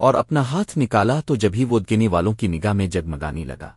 اور اپنا ہاتھ نکالا تو جبھی وہ گنے والوں کی نگاہ میں جگمگانے لگا۔